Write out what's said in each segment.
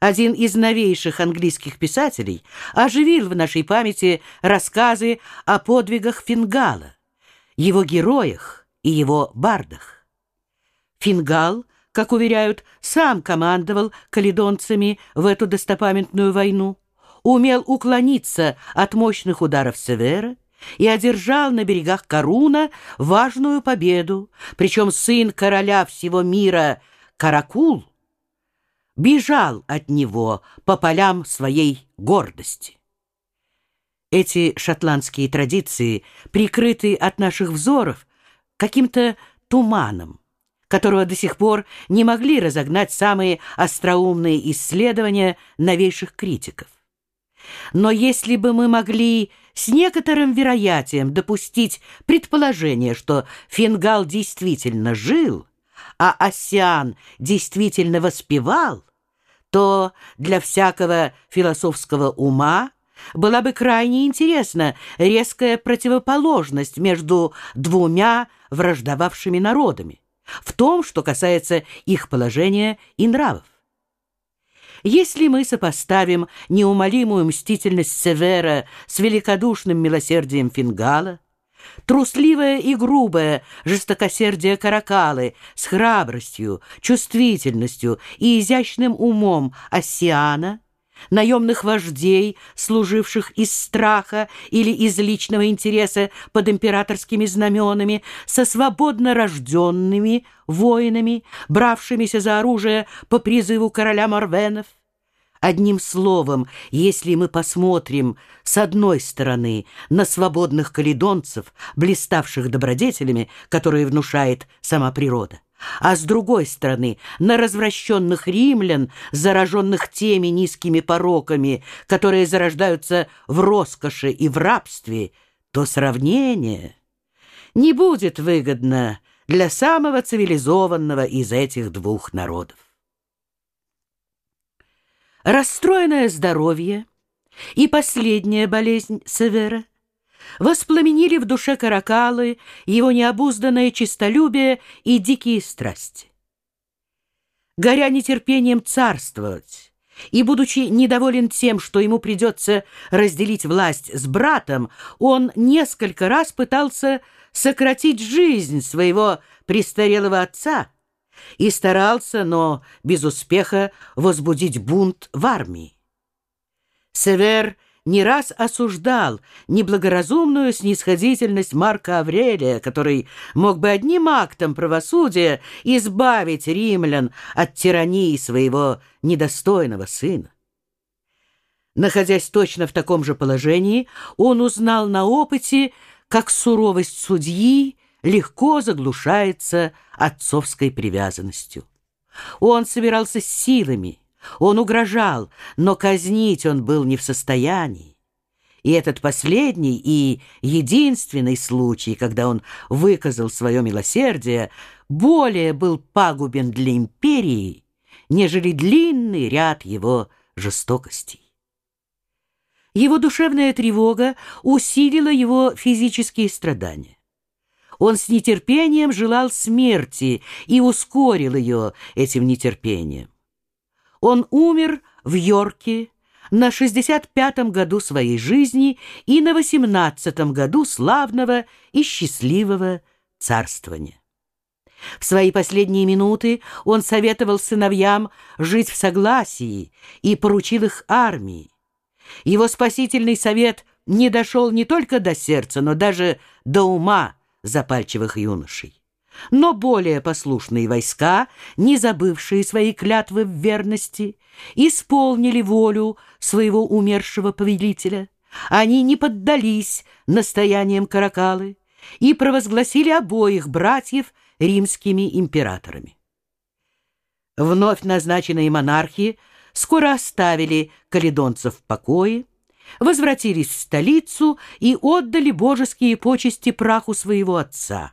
один из новейших английских писателей, оживил в нашей памяти рассказы о подвигах Фингала, его героях и его бардах. Фингал, как уверяют, сам командовал каледонцами в эту достопамятную войну, умел уклониться от мощных ударов Севера и одержал на берегах Каруна важную победу, причем сын короля всего мира Каракул бежал от него по полям своей гордости. Эти шотландские традиции прикрыты от наших взоров каким-то туманом, которого до сих пор не могли разогнать самые остроумные исследования новейших критиков. Но если бы мы могли с некоторым вероятием допустить предположение, что Фингал действительно жил, а Осиан действительно воспевал, то для всякого философского ума была бы крайне интересна резкая противоположность между двумя враждовавшими народами в том, что касается их положения и нравов. Если мы сопоставим неумолимую мстительность Севера с великодушным милосердием Фингала, трусливое и грубое жестокосердие Каракалы с храбростью, чувствительностью и изящным умом Оссиана, наемных вождей, служивших из страха или из личного интереса под императорскими знаменами, со свободно рожденными воинами, бравшимися за оружие по призыву короля Марвенов, Одним словом, если мы посмотрим с одной стороны на свободных каледонцев, блиставших добродетелями, которые внушает сама природа, а с другой стороны на развращенных римлян, зараженных теми низкими пороками, которые зарождаются в роскоши и в рабстве, то сравнение не будет выгодно для самого цивилизованного из этих двух народов. Расстроенное здоровье и последняя болезнь Севера воспламенили в душе Каракалы его необузданное честолюбие и дикие страсти. Горя нетерпением царствовать и, будучи недоволен тем, что ему придется разделить власть с братом, он несколько раз пытался сократить жизнь своего престарелого отца, и старался, но без успеха, возбудить бунт в армии. Север не раз осуждал неблагоразумную снисходительность Марка Аврелия, который мог бы одним актом правосудия избавить римлян от тирании своего недостойного сына. Находясь точно в таком же положении, он узнал на опыте, как суровость судьи легко заглушается отцовской привязанностью. Он собирался силами, он угрожал, но казнить он был не в состоянии. И этот последний и единственный случай, когда он выказал свое милосердие, более был пагубен для империи, нежели длинный ряд его жестокостей. Его душевная тревога усилила его физические страдания. Он с нетерпением желал смерти и ускорил ее этим нетерпением. Он умер в Йорке на 65-м году своей жизни и на 18-м году славного и счастливого царствования. В свои последние минуты он советовал сыновьям жить в согласии и поручил их армии. Его спасительный совет не дошел не только до сердца, но даже до ума запальчивых юношей. Но более послушные войска, не забывшие свои клятвы в верности, исполнили волю своего умершего повелителя. Они не поддались настояниям Каракалы и провозгласили обоих братьев римскими императорами. Вновь назначенные монархи скоро оставили каледонцев в покое, возвратились в столицу и отдали божеские почести праху своего отца.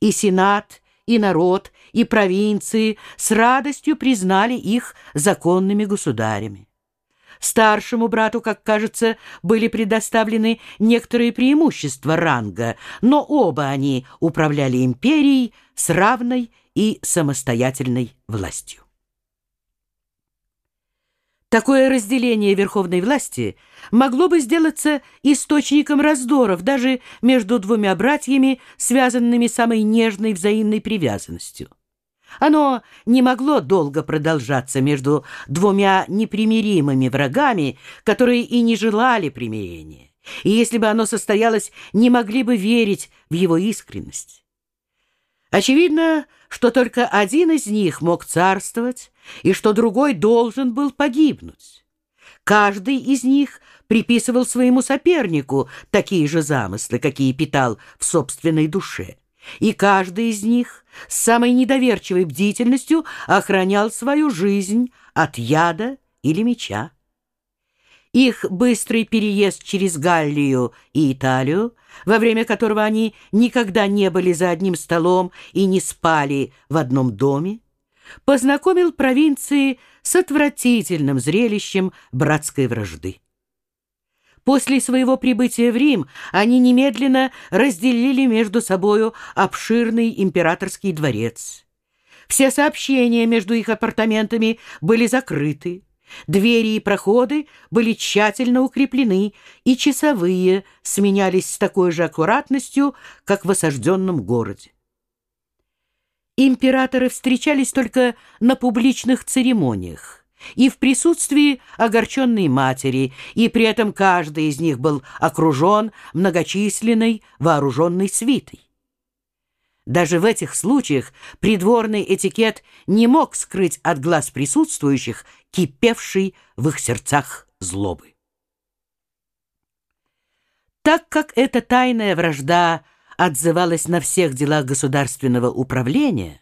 И сенат, и народ, и провинции с радостью признали их законными государями. Старшему брату, как кажется, были предоставлены некоторые преимущества ранга, но оба они управляли империей с равной и самостоятельной властью. Такое разделение верховной власти могло бы сделаться источником раздоров даже между двумя братьями, связанными самой нежной взаимной привязанностью. Оно не могло долго продолжаться между двумя непримиримыми врагами, которые и не желали примирения, и если бы оно состоялось, не могли бы верить в его искренность. Очевидно, что только один из них мог царствовать, и что другой должен был погибнуть. Каждый из них приписывал своему сопернику такие же замыслы, какие питал в собственной душе, и каждый из них с самой недоверчивой бдительностью охранял свою жизнь от яда или меча. Их быстрый переезд через Галлию и Италию, во время которого они никогда не были за одним столом и не спали в одном доме, познакомил провинции с отвратительным зрелищем братской вражды. После своего прибытия в Рим они немедленно разделили между собою обширный императорский дворец. Все сообщения между их апартаментами были закрыты. Двери и проходы были тщательно укреплены, и часовые сменялись с такой же аккуратностью, как в осажденном городе. Императоры встречались только на публичных церемониях и в присутствии огорченной матери, и при этом каждый из них был окружен многочисленной вооруженной свитой. Даже в этих случаях придворный этикет не мог скрыть от глаз присутствующих кипевший в их сердцах злобы. Так как эта тайная вражда отзывалась на всех делах государственного управления,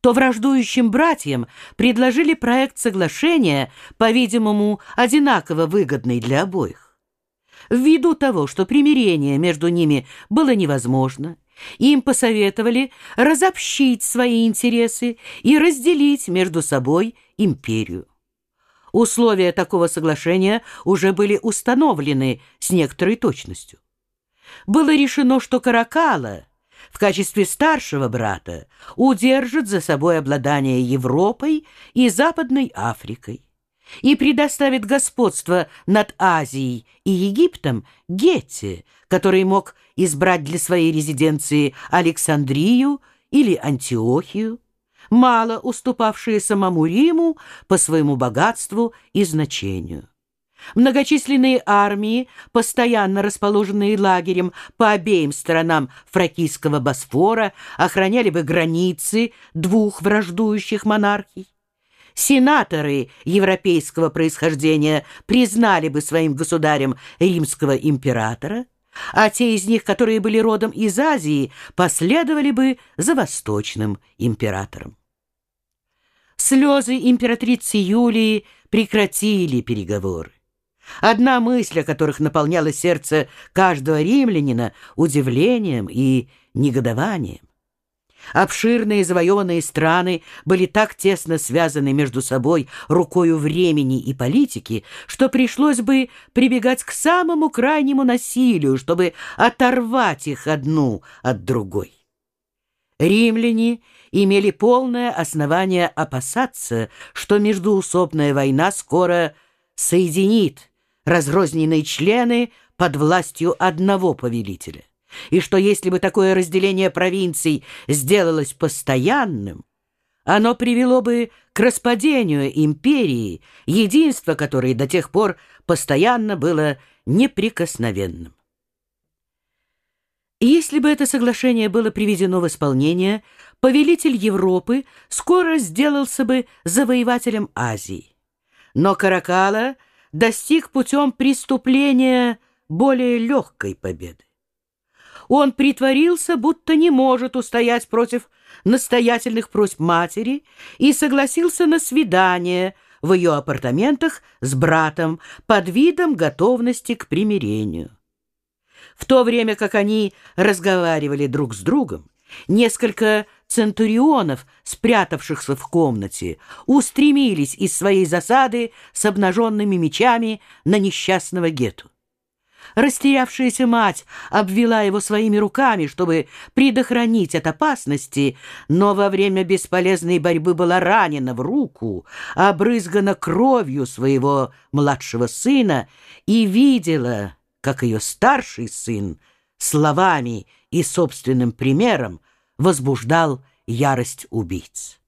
то враждующим братьям предложили проект соглашения, по-видимому, одинаково выгодный для обоих. Ввиду того, что примирение между ними было невозможно, им посоветовали разобщить свои интересы и разделить между собой империю. Условия такого соглашения уже были установлены с некоторой точностью. Было решено, что Каракала в качестве старшего брата удержит за собой обладание Европой и Западной Африкой и предоставит господство над Азией и Египтом Гетте, который мог избрать для своей резиденции Александрию или Антиохию, мало уступавшие самому Риму по своему богатству и значению. Многочисленные армии, постоянно расположенные лагерем по обеим сторонам Фракийского Босфора, охраняли бы границы двух враждующих монархий. Сенаторы европейского происхождения признали бы своим государем римского императора, а те из них, которые были родом из Азии, последовали бы за восточным императором. Слезы императрицы Юлии прекратили переговоры. Одна мысль, о которых наполняла сердце каждого римлянина удивлением и негодованием. Обширные завоеванные страны были так тесно связаны между собой рукою времени и политики, что пришлось бы прибегать к самому крайнему насилию, чтобы оторвать их одну от другой. Римляне имели полное основание опасаться, что междуусобная война скоро соединит разрозненные члены под властью одного повелителя, и что если бы такое разделение провинций сделалось постоянным, оно привело бы к распадению империи, единство которой до тех пор постоянно было неприкосновенным. Если бы это соглашение было приведено в исполнение, повелитель Европы скоро сделался бы завоевателем Азии. Но Каракала — достиг путем преступления более легкой победы. Он притворился, будто не может устоять против настоятельных просьб матери и согласился на свидание в ее апартаментах с братом под видом готовности к примирению. В то время как они разговаривали друг с другом, несколько центурионов, спрятавшихся в комнате, устремились из своей засады с обнаженными мечами на несчастного Гету. Растерявшаяся мать обвела его своими руками, чтобы предохранить от опасности, но во время бесполезной борьбы была ранена в руку, обрызгана кровью своего младшего сына и видела, как ее старший сын словами и собственным примером возбуждал ярость убийц.